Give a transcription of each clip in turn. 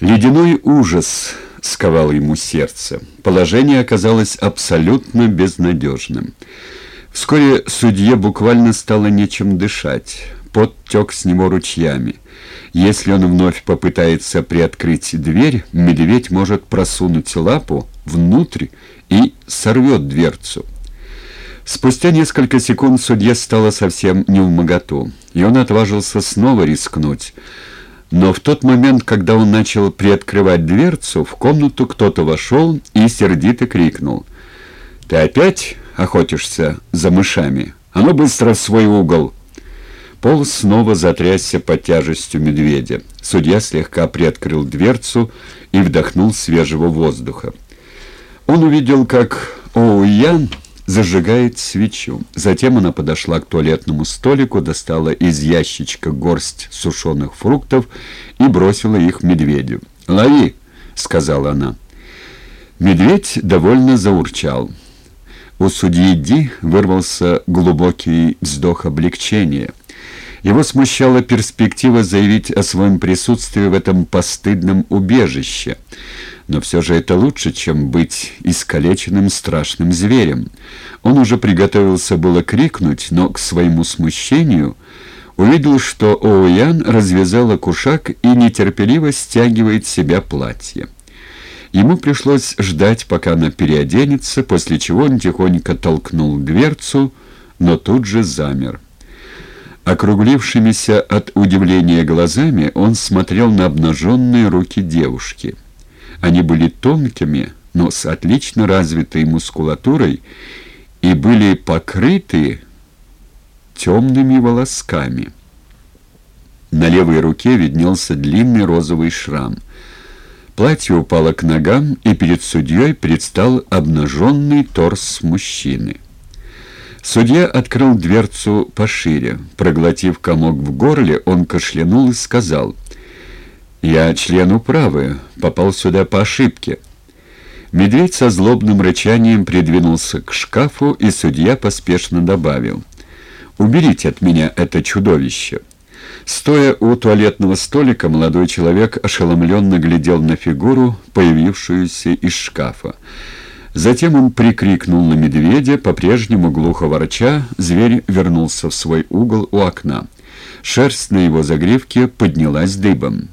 Ледяной ужас сковал ему сердце. Положение оказалось абсолютно безнадежным. Вскоре судье буквально стало нечем дышать. Пот тек с него ручьями. Если он вновь попытается приоткрыть дверь, медведь может просунуть лапу внутрь и сорвет дверцу. Спустя несколько секунд судье стало совсем не в и он отважился снова рискнуть. Но в тот момент, когда он начал приоткрывать дверцу, в комнату кто-то вошел и сердито крикнул. «Ты опять охотишься за мышами? А ну быстро в свой угол!» Пол снова затрясся под тяжестью медведя. Судья слегка приоткрыл дверцу и вдохнул свежего воздуха. Он увидел, как Оуян зажигает свечу. Затем она подошла к туалетному столику, достала из ящичка горсть сушеных фруктов и бросила их медведю. «Лови!» — сказала она. Медведь довольно заурчал. У судьи Ди вырвался глубокий вздох облегчения. Его смущала перспектива заявить о своем присутствии в этом постыдном убежище — но все же это лучше, чем быть искалеченным страшным зверем. Он уже приготовился было крикнуть, но к своему смущению увидел, что Оуян развязала кушак и нетерпеливо стягивает себя платье. Ему пришлось ждать, пока она переоденется, после чего он тихонько толкнул дверцу, но тут же замер. Округлившимися от удивления глазами он смотрел на обнаженные руки девушки — они были тонкими, но с отлично развитой мускулатурой и были покрыты темными волосками. На левой руке виднелся длинный розовый шрам. Платье упало к ногам, и перед судьей предстал обнаженный торс мужчины. Судья открыл дверцу пошире. Проглотив комок в горле, он кашлянул и сказал — «Я член управы, попал сюда по ошибке». Медведь со злобным рычанием придвинулся к шкафу, и судья поспешно добавил. «Уберите от меня это чудовище». Стоя у туалетного столика, молодой человек ошеломленно глядел на фигуру, появившуюся из шкафа. Затем он прикрикнул на медведя, по-прежнему глухо ворча, зверь вернулся в свой угол у окна. Шерсть на его загривке поднялась дыбом.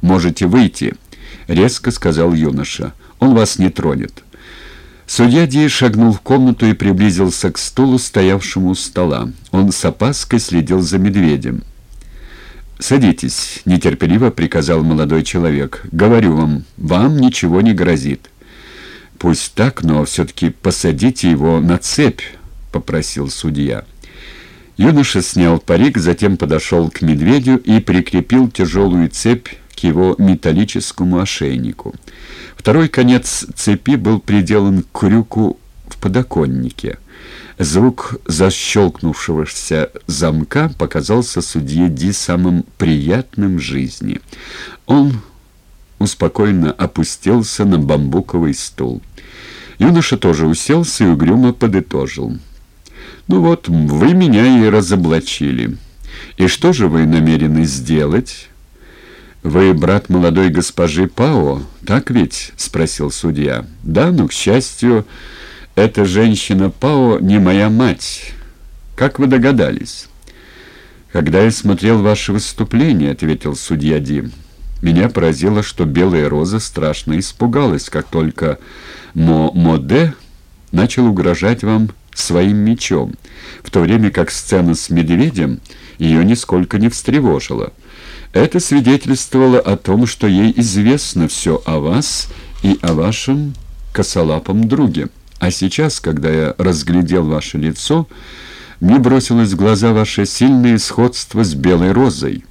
«Можете выйти», — резко сказал юноша. «Он вас не тронет». Судья Ди шагнул в комнату и приблизился к стулу, стоявшему у стола. Он с опаской следил за медведем. «Садитесь», — нетерпеливо приказал молодой человек. «Говорю вам, вам ничего не грозит». «Пусть так, но все-таки посадите его на цепь», — попросил судья. Юноша снял парик, затем подошел к медведю и прикрепил тяжелую цепь к его металлическому ошейнику. Второй конец цепи был приделан к крюку в подоконнике. Звук защелкнувшегося замка показался судье Ди самым приятным в жизни. Он успокоенно опустился на бамбуковый стул. Юноша тоже уселся и угрюмо подытожил. «Ну вот, вы меня и разоблачили. И что же вы намерены сделать?» «Вы брат молодой госпожи Пао, так ведь?» — спросил судья. «Да, но, к счастью, эта женщина Пао не моя мать. Как вы догадались?» «Когда я смотрел ваше выступление», — ответил судья Дим, — «меня поразило, что Белая Роза страшно испугалась, как только Мо-Моде начал угрожать вам своим мечом, в то время как сцена с медведем ее нисколько не встревожила». Это свидетельствовало о том, что ей известно все о вас и о вашем косолапом друге. А сейчас, когда я разглядел ваше лицо, мне бросилось в глаза ваше сильное сходство с белой розой.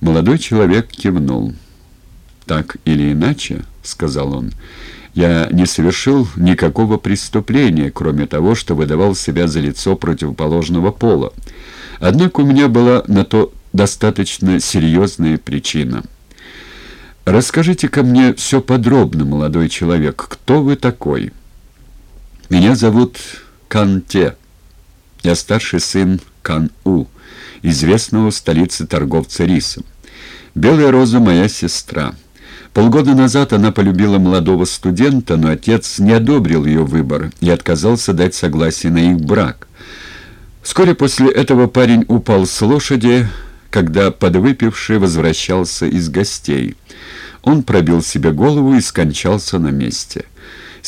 Молодой человек кивнул. «Так или иначе», — сказал он, — «я не совершил никакого преступления, кроме того, что выдавал себя за лицо противоположного пола. Однако у меня была на то достаточно серьезная причина. Расскажите-ка мне все подробно, молодой человек. Кто вы такой? Меня зовут Канте. Я старший сын Кан-У, известного в столице торговца рисом. Белая роза моя сестра. Полгода назад она полюбила молодого студента, но отец не одобрил ее выбор и отказался дать согласие на их брак. Вскоре после этого парень упал с лошади, когда подвыпивший возвращался из гостей. Он пробил себе голову и скончался на месте.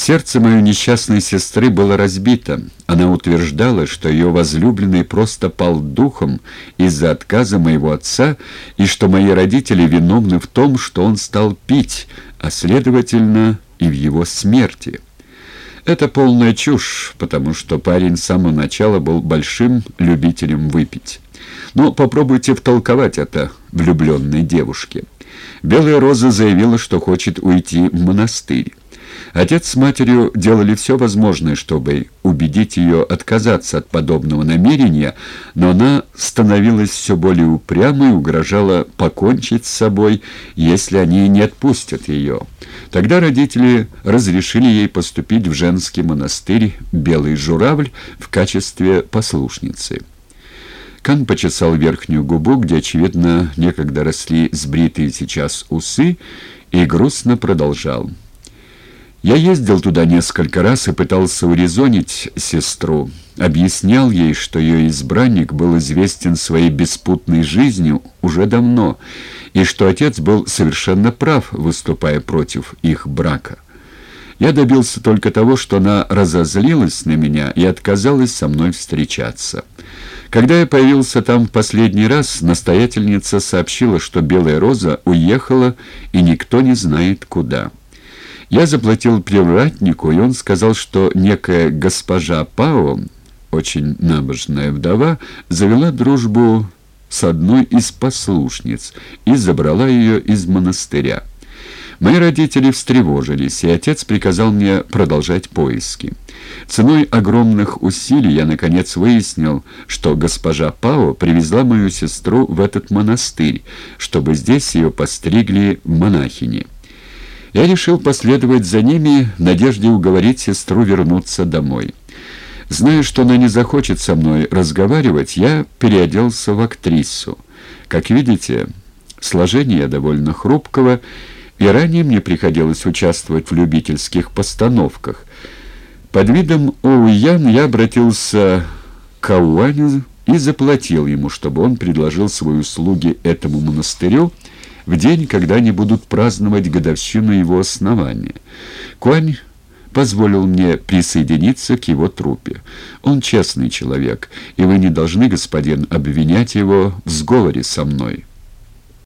Сердце моей несчастной сестры было разбито. Она утверждала, что ее возлюбленный просто пал духом из-за отказа моего отца, и что мои родители виновны в том, что он стал пить, а, следовательно, и в его смерти. Это полная чушь, потому что парень с самого начала был большим любителем выпить. Но попробуйте втолковать это влюбленной девушке. Белая Роза заявила, что хочет уйти в монастырь. Отец с матерью делали все возможное, чтобы убедить ее отказаться от подобного намерения, но она становилась все более упрямой и угрожала покончить с собой, если они не отпустят ее. Тогда родители разрешили ей поступить в женский монастырь «Белый журавль» в качестве послушницы. Кан почесал верхнюю губу, где, очевидно, некогда росли сбритые сейчас усы, и грустно продолжал. Я ездил туда несколько раз и пытался урезонить сестру. Объяснял ей, что ее избранник был известен своей беспутной жизнью уже давно, и что отец был совершенно прав, выступая против их брака. Я добился только того, что она разозлилась на меня и отказалась со мной встречаться. Когда я появился там в последний раз, настоятельница сообщила, что Белая Роза уехала, и никто не знает куда. Я заплатил привратнику, и он сказал, что некая госпожа Пао, очень набожная вдова, завела дружбу с одной из послушниц и забрала ее из монастыря. Мои родители встревожились, и отец приказал мне продолжать поиски. Ценой огромных усилий я, наконец, выяснил, что госпожа Пао привезла мою сестру в этот монастырь, чтобы здесь ее постригли монахини. Я решил последовать за ними в надежде уговорить сестру вернуться домой. Зная, что она не захочет со мной разговаривать, я переоделся в актрису. Как видите, сложение довольно хрупкого, и ранее мне приходилось участвовать в любительских постановках. Под видом Оуян я обратился к Ауаню и заплатил ему, чтобы он предложил свои услуги этому монастырю, в день, когда они будут праздновать годовщину его основания. Куань позволил мне присоединиться к его труппе. Он честный человек, и вы не должны, господин, обвинять его в сговоре со мной».